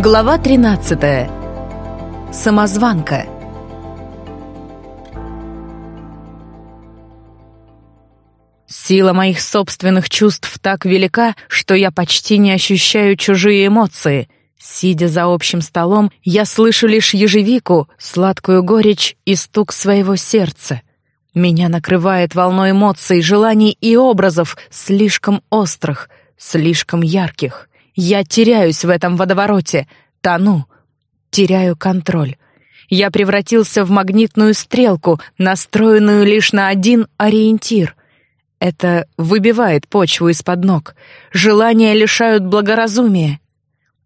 Глава 13. Самозванка. Сила моих собственных чувств так велика, что я почти не ощущаю чужие эмоции. Сидя за общим столом, я слышу лишь ежевику, сладкую горечь и стук своего сердца. Меня накрывает волной эмоций, желаний и образов, слишком острых, слишком ярких. Я теряюсь в этом водовороте, тону, теряю контроль. Я превратился в магнитную стрелку, настроенную лишь на один ориентир. Это выбивает почву из-под ног. Желания лишают благоразумия.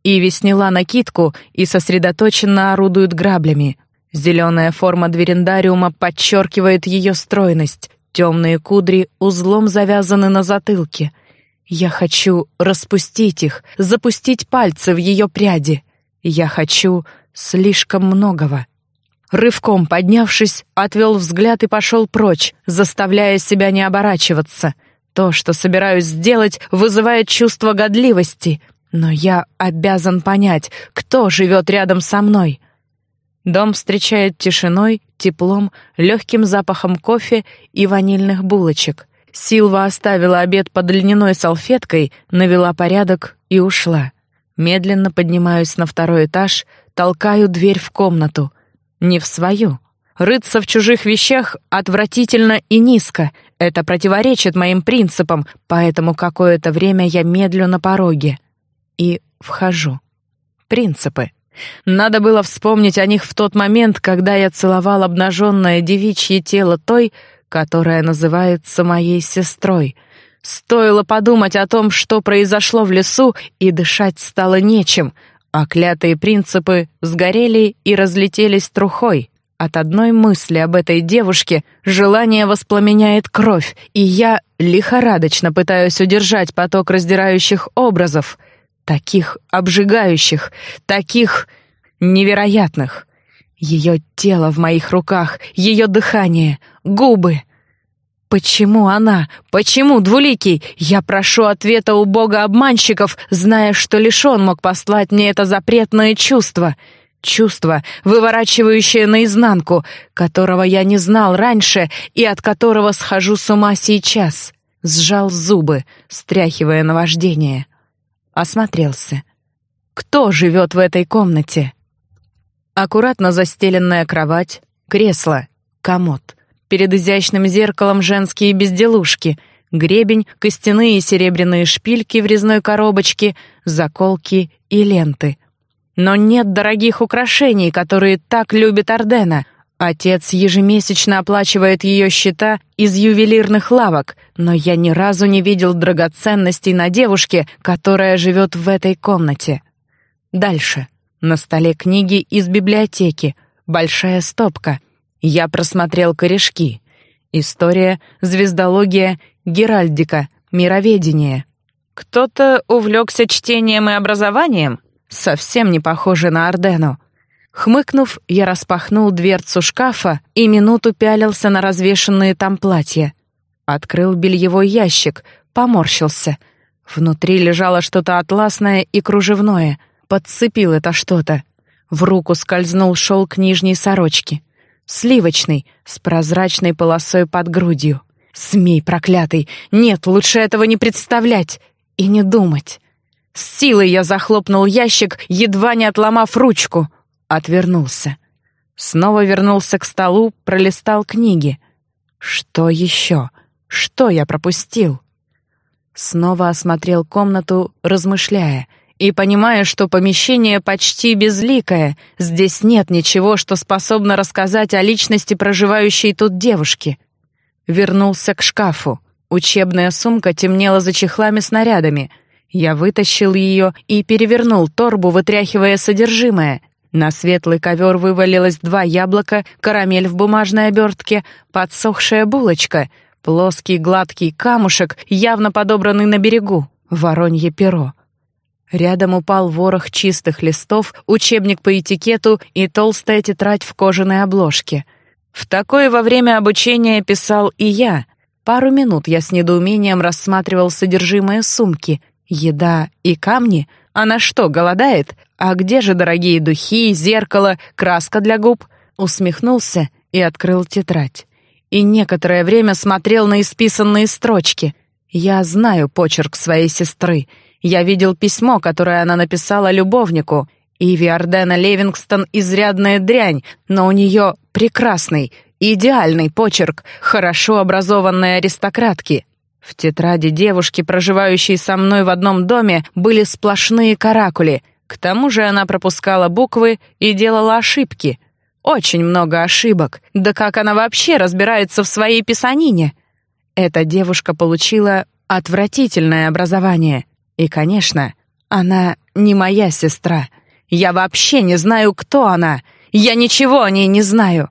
Иви сняла накидку и сосредоточенно орудует граблями. Зеленая форма дверендариума подчеркивает ее стройность. Темные кудри узлом завязаны на затылке — я хочу распустить их, запустить пальцы в ее пряди. Я хочу слишком многого. Рывком поднявшись, отвел взгляд и пошел прочь, заставляя себя не оборачиваться. То, что собираюсь сделать, вызывает чувство годливости, но я обязан понять, кто живет рядом со мной. Дом встречает тишиной, теплом, легким запахом кофе и ванильных булочек — Силва оставила обед под льняной салфеткой, навела порядок и ушла. Медленно поднимаюсь на второй этаж, толкаю дверь в комнату. Не в свою. Рыться в чужих вещах отвратительно и низко. Это противоречит моим принципам, поэтому какое-то время я медлю на пороге. И вхожу. Принципы. Надо было вспомнить о них в тот момент, когда я целовал обнаженное девичье тело той, которая называется моей сестрой. Стоило подумать о том, что произошло в лесу, и дышать стало нечем, а клятые принципы сгорели и разлетелись трухой. От одной мысли об этой девушке желание воспламеняет кровь, и я лихорадочно пытаюсь удержать поток раздирающих образов, таких обжигающих, таких невероятных. Ее тело в моих руках, ее дыхание, губы. Почему она? Почему двуликий? Я прошу ответа у бога-обманщиков, зная, что лишь он мог послать мне это запретное чувство. Чувство, выворачивающее наизнанку, которого я не знал раньше и от которого схожу с ума сейчас. Сжал зубы, стряхивая наваждение. Осмотрелся. Кто живет в этой комнате? Аккуратно застеленная кровать, кресло, комод. Перед изящным зеркалом женские безделушки, гребень, костяные и серебряные шпильки в резной коробочке, заколки и ленты. Но нет дорогих украшений, которые так любит Ардена. Отец ежемесячно оплачивает ее счета из ювелирных лавок, но я ни разу не видел драгоценностей на девушке, которая живет в этой комнате. Дальше. На столе книги из библиотеки, большая стопка. Я просмотрел корешки. История, звездология, геральдика, мироведение. Кто-то увлекся чтением и образованием? Совсем не похоже на Ордену. Хмыкнув, я распахнул дверцу шкафа и минуту пялился на развешанные там платья. Открыл бельевой ящик, поморщился. Внутри лежало что-то атласное и кружевное — подцепил это что-то. В руку скользнул шелк нижней сорочки. Сливочный, с прозрачной полосой под грудью. Смей, проклятый! Нет, лучше этого не представлять и не думать. С силой я захлопнул ящик, едва не отломав ручку. Отвернулся. Снова вернулся к столу, пролистал книги. Что еще? Что я пропустил? Снова осмотрел комнату, размышляя — и понимая, что помещение почти безликое, здесь нет ничего, что способно рассказать о личности проживающей тут девушки. Вернулся к шкафу. Учебная сумка темнела за чехлами-снарядами. Я вытащил ее и перевернул торбу, вытряхивая содержимое. На светлый ковер вывалилось два яблока, карамель в бумажной обертке, подсохшая булочка, плоский гладкий камушек, явно подобранный на берегу, воронье перо. Рядом упал ворох чистых листов, учебник по этикету и толстая тетрадь в кожаной обложке. В такое во время обучения писал и я. Пару минут я с недоумением рассматривал содержимое сумки. Еда и камни? Она что, голодает? А где же дорогие духи, зеркало, краска для губ? Усмехнулся и открыл тетрадь. И некоторое время смотрел на исписанные строчки. Я знаю почерк своей сестры. Я видел письмо, которое она написала любовнику. Иви Ардена Левингстон изрядная дрянь, но у нее прекрасный, идеальный почерк хорошо образованной аристократки. В тетради девушки, проживающей со мной в одном доме, были сплошные каракули. К тому же она пропускала буквы и делала ошибки. Очень много ошибок. Да как она вообще разбирается в своей писанине? Эта девушка получила отвратительное образование. И, конечно, она не моя сестра. Я вообще не знаю, кто она. Я ничего о ней не знаю.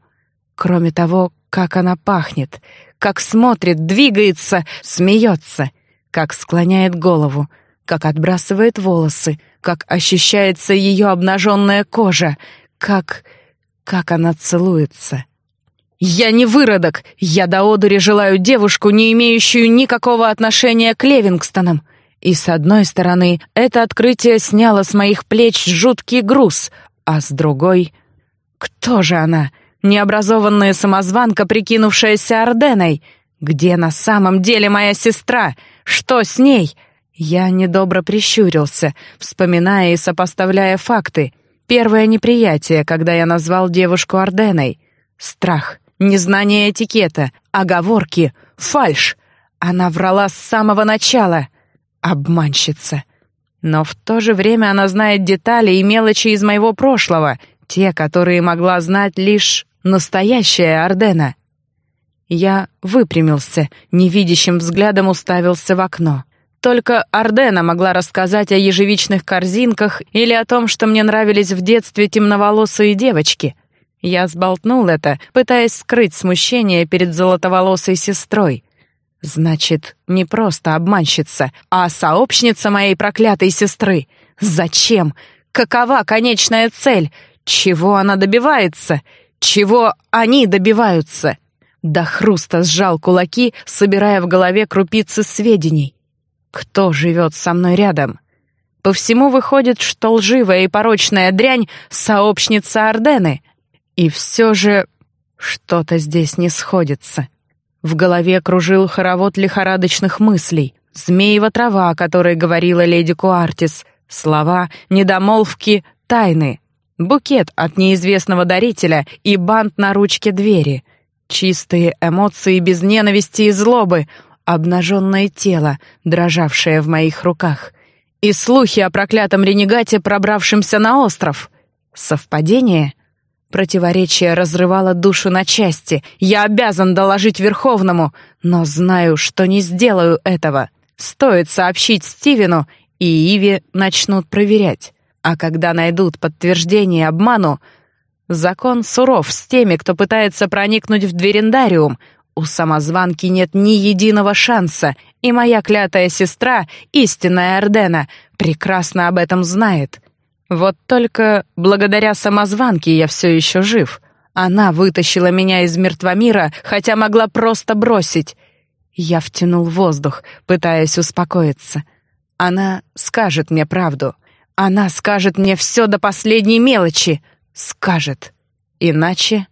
Кроме того, как она пахнет, как смотрит, двигается, смеется, как склоняет голову, как отбрасывает волосы, как ощущается ее обнаженная кожа, как... как она целуется. «Я не выродок! Я до одури желаю девушку, не имеющую никакого отношения к Левингстонам!» И с одной стороны, это открытие сняло с моих плеч жуткий груз, а с другой... Кто же она? Необразованная самозванка, прикинувшаяся Орденой. Где на самом деле моя сестра? Что с ней? Я недобро прищурился, вспоминая и сопоставляя факты. Первое неприятие, когда я назвал девушку Орденой. Страх, незнание этикета, оговорки, фальшь. Она врала с самого начала. Обманщица. Но в то же время она знает детали и мелочи из моего прошлого, те, которые могла знать лишь Настоящая Ордена. Я выпрямился, невидящим взглядом уставился в окно. Только Ордена могла рассказать о ежевичных корзинках или о том, что мне нравились в детстве темноволосые девочки. Я сболтнул это, пытаясь скрыть смущение перед золотоволосой сестрой. Значит, не просто обманщица, а сообщница моей проклятой сестры. Зачем? Какова конечная цель? Чего она добивается? Чего они добиваются? До хруста сжал кулаки, собирая в голове крупицы сведений. Кто живет со мной рядом? По всему выходит, что лживая и порочная дрянь — сообщница Ордены. И все же что-то здесь не сходится. В голове кружил хоровод лихорадочных мыслей. Змеева трава, о которой говорила леди Куартис. Слова, недомолвки, тайны. Букет от неизвестного дарителя и бант на ручке двери. Чистые эмоции без ненависти и злобы, обнаженное тело, дрожавшее в моих руках. И слухи о проклятом ренегате, пробравшемся на остров. Совпадение? Противоречие разрывало душу на части. Я обязан доложить Верховному, но знаю, что не сделаю этого. Стоит сообщить Стивену, и Иви начнут проверять. А когда найдут подтверждение обману, закон суров с теми, кто пытается проникнуть в дверендариум. У самозванки нет ни единого шанса, и моя клятая сестра, истинная Ордена, прекрасно об этом знает. Вот только благодаря самозванке я все еще жив. Она вытащила меня из мертвомира, хотя могла просто бросить. Я втянул воздух, пытаясь успокоиться. Она скажет мне правду. Она скажет мне все до последней мелочи. Скажет. Иначе...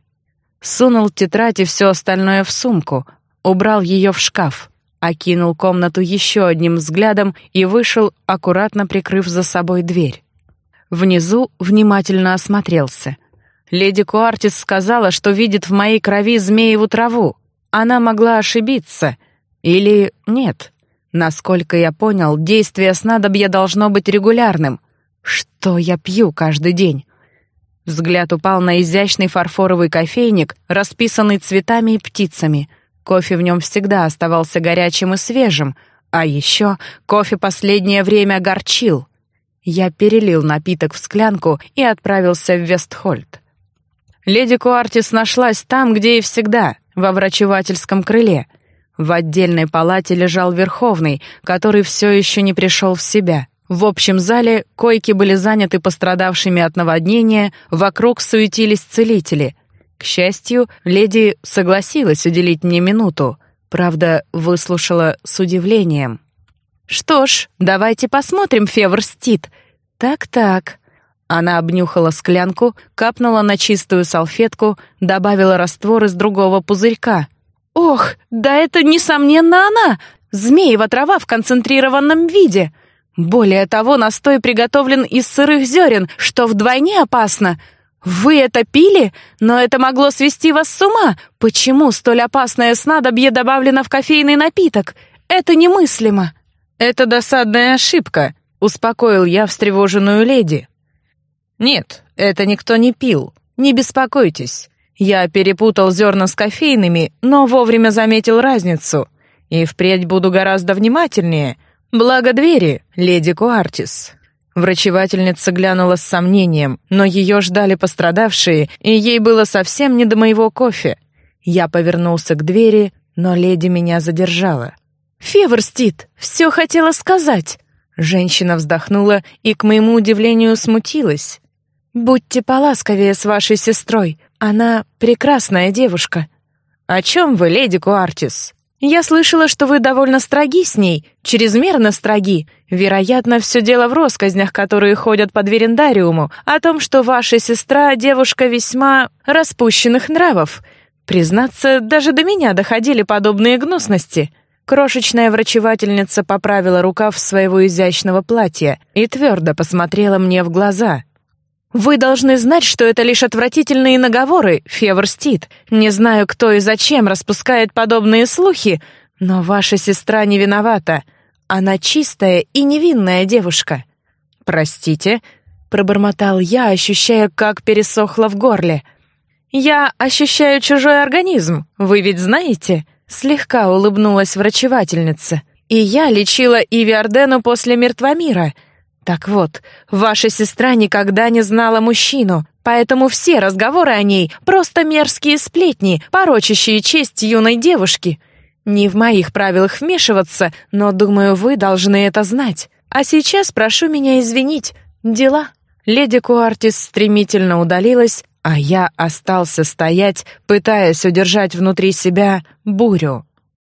Сунул тетрадь и все остальное в сумку, убрал ее в шкаф, окинул комнату еще одним взглядом и вышел, аккуратно прикрыв за собой дверь. Внизу внимательно осмотрелся. Леди Куартис сказала, что видит в моей крови змееву траву. Она могла ошибиться. Или нет. Насколько я понял, действие снадобья должно быть регулярным. Что я пью каждый день? Взгляд упал на изящный фарфоровый кофейник, расписанный цветами и птицами. Кофе в нем всегда оставался горячим и свежим, а еще кофе последнее время горчил. Я перелил напиток в склянку и отправился в Вестхольд. Леди Куартис нашлась там, где и всегда, во врачевательском крыле. В отдельной палате лежал Верховный, который все еще не пришел в себя. В общем зале койки были заняты пострадавшими от наводнения, вокруг суетились целители. К счастью, леди согласилась уделить мне минуту, правда, выслушала с удивлением. «Что ж, давайте посмотрим, Февр Стит. Так-так. Она обнюхала склянку, капнула на чистую салфетку, добавила раствор из другого пузырька. «Ох, да это, несомненно, она! Змеева трава в концентрированном виде! Более того, настой приготовлен из сырых зерен, что вдвойне опасно!» «Вы это пили? Но это могло свести вас с ума! Почему столь опасное снадобье добавлено в кофейный напиток? Это немыслимо!» «Это досадная ошибка», — успокоил я встревоженную леди. «Нет, это никто не пил. Не беспокойтесь. Я перепутал зерна с кофейными, но вовремя заметил разницу. И впредь буду гораздо внимательнее. Благо двери, леди Куартис». Врачевательница глянула с сомнением, но ее ждали пострадавшие, и ей было совсем не до моего кофе. Я повернулся к двери, но леди меня задержала. «Феверстит, все хотела сказать!» Женщина вздохнула и, к моему удивлению, смутилась. «Будьте поласковее с вашей сестрой. Она прекрасная девушка». «О чем вы, леди Куартис?» «Я слышала, что вы довольно строги с ней, чрезмерно строги. Вероятно, все дело в росказнях, которые ходят по дверендариуму, о том, что ваша сестра — девушка весьма распущенных нравов. Признаться, даже до меня доходили подобные гнусности». Крошечная врачевательница поправила рукав своего изящного платья и твердо посмотрела мне в глаза — вы должны знать, что это лишь отвратительные наговоры, Феверстит. Не знаю, кто и зачем распускает подобные слухи, но ваша сестра не виновата. Она чистая и невинная девушка. Простите, пробормотал я, ощущая, как пересохло в горле. Я ощущаю чужой организм. Вы ведь знаете? Слегка улыбнулась врачевательница. И я лечила Иви Ардену после мертвомира — так вот, ваша сестра никогда не знала мужчину, поэтому все разговоры о ней — просто мерзкие сплетни, порочащие честь юной девушки. Не в моих правилах вмешиваться, но, думаю, вы должны это знать. А сейчас прошу меня извинить. Дела. Леди Куартис стремительно удалилась, а я остался стоять, пытаясь удержать внутри себя бурю.